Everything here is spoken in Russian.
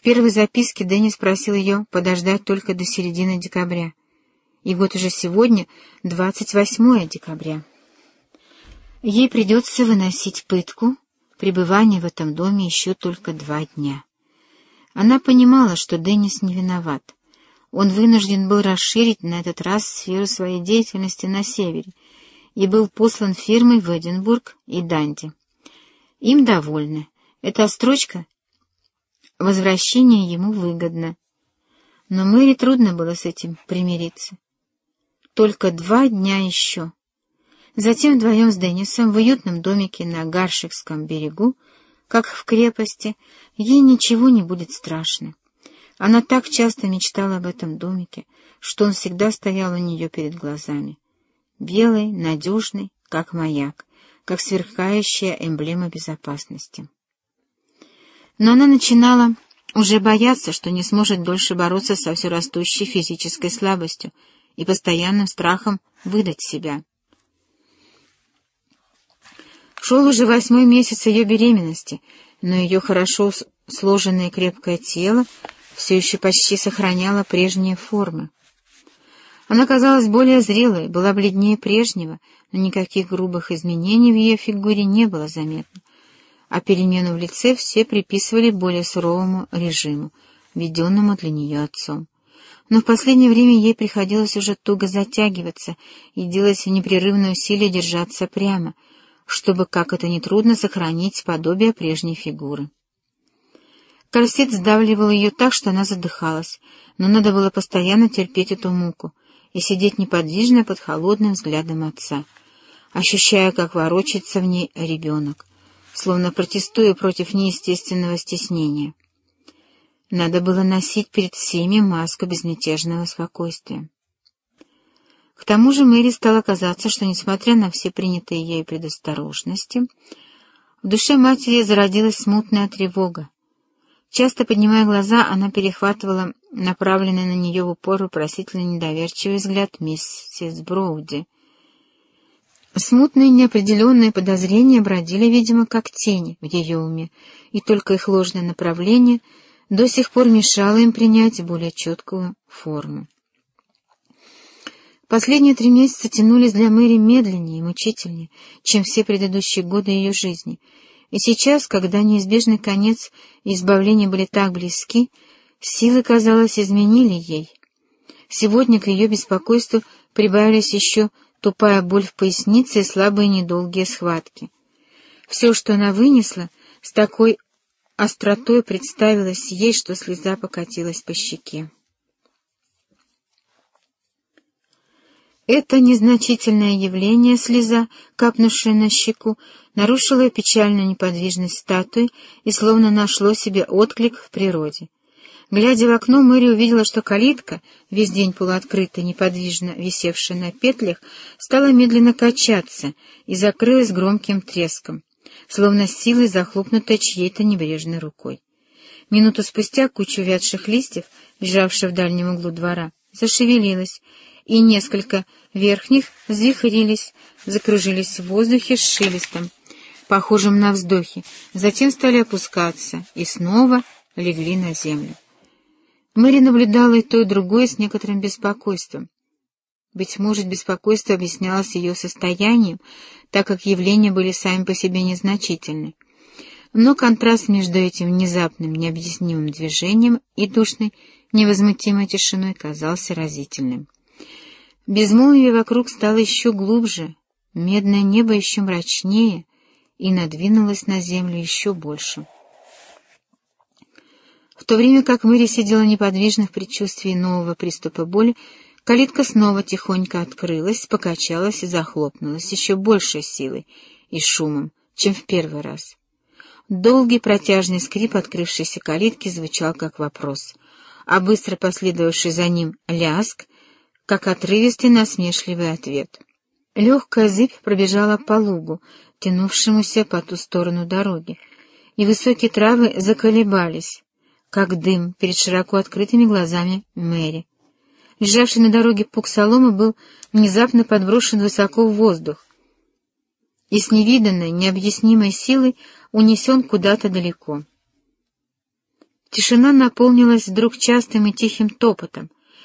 В первой записке Деннис просил ее подождать только до середины декабря. И вот уже сегодня 28 декабря. Ей придется выносить пытку, пребывание в этом доме еще только два дня. Она понимала, что Деннис не виноват. Он вынужден был расширить на этот раз сферу своей деятельности на севере и был послан фирмой в Эдинбург и Данди. Им довольны. Эта строчка «Возвращение ему выгодно». Но Мэри трудно было с этим примириться. Только два дня еще. Затем вдвоем с Деннисом в уютном домике на Гаршикском берегу, как в крепости, ей ничего не будет страшно. Она так часто мечтала об этом домике, что он всегда стоял у нее перед глазами. Белый, надежный, как маяк, как сверкающая эмблема безопасности. Но она начинала уже бояться, что не сможет дольше бороться со все растущей физической слабостью и постоянным страхом выдать себя. Шел уже восьмой месяц ее беременности, но ее хорошо сложенное крепкое тело все еще почти сохраняло прежние формы. Она казалась более зрелой, была бледнее прежнего, но никаких грубых изменений в ее фигуре не было заметно, а перемену в лице все приписывали более суровому режиму, введенному для нее отцом. Но в последнее время ей приходилось уже туго затягиваться и делать непрерывное усилие держаться прямо, чтобы, как это нетрудно, сохранить подобие прежней фигуры. Корсет сдавливал ее так, что она задыхалась, но надо было постоянно терпеть эту муку и сидеть неподвижно под холодным взглядом отца, ощущая, как ворочается в ней ребенок, словно протестуя против неестественного стеснения. Надо было носить перед всеми маску безмятежного спокойствия. К тому же Мэри стало казаться, что, несмотря на все принятые ею предосторожности, в душе матери зародилась смутная тревога, Часто поднимая глаза, она перехватывала направленный на нее в упор вопросительно недоверчивый взгляд миссис Броуди. Смутные неопределенные подозрения бродили, видимо, как тени в ее уме, и только их ложное направление до сих пор мешало им принять более четкую форму. Последние три месяца тянулись для Мэри медленнее и мучительнее, чем все предыдущие годы ее жизни — и сейчас, когда неизбежный конец и избавление были так близки, силы, казалось, изменили ей. Сегодня к ее беспокойству прибавились еще тупая боль в пояснице и слабые недолгие схватки. Все, что она вынесла, с такой остротой представилось ей, что слеза покатилась по щеке. Это незначительное явление, слеза, капнувшая на щеку, нарушило печальную неподвижность статуи и словно нашло себе отклик в природе. Глядя в окно, Мэри увидела, что калитка, весь день полуоткрытая, неподвижно висевшая на петлях, стала медленно качаться и закрылась громким треском, словно силой захлопнутая чьей-то небрежной рукой. Минуту спустя куча увядших листьев, лежавшая в дальнем углу двора, зашевелилась, и несколько верхних взвихрились, закружились в воздухе с шелестом, похожим на вздохи, затем стали опускаться и снова легли на землю. Мэри наблюдала и то, и другое с некоторым беспокойством. Быть может, беспокойство объяснялось ее состоянием, так как явления были сами по себе незначительны. Но контраст между этим внезапным, необъяснимым движением и душной, невозмутимой тишиной казался разительным. Безмолвие вокруг стало еще глубже, медное небо еще мрачнее и надвинулось на землю еще больше. В то время как Мэри сидела неподвижно в предчувствии нового приступа боли, калитка снова тихонько открылась, покачалась и захлопнулась еще большей силой и шумом, чем в первый раз. Долгий протяжный скрип открывшейся калитки звучал как вопрос, а быстро последовавший за ним ляск как отрывистый насмешливый ответ. Легкая зыбь пробежала по лугу, тянувшемуся по ту сторону дороги, и высокие травы заколебались, как дым перед широко открытыми глазами Мэри. Лежавший на дороге пук соломы был внезапно подброшен высоко в воздух и с невиданной, необъяснимой силой унесен куда-то далеко. Тишина наполнилась вдруг частым и тихим топотом,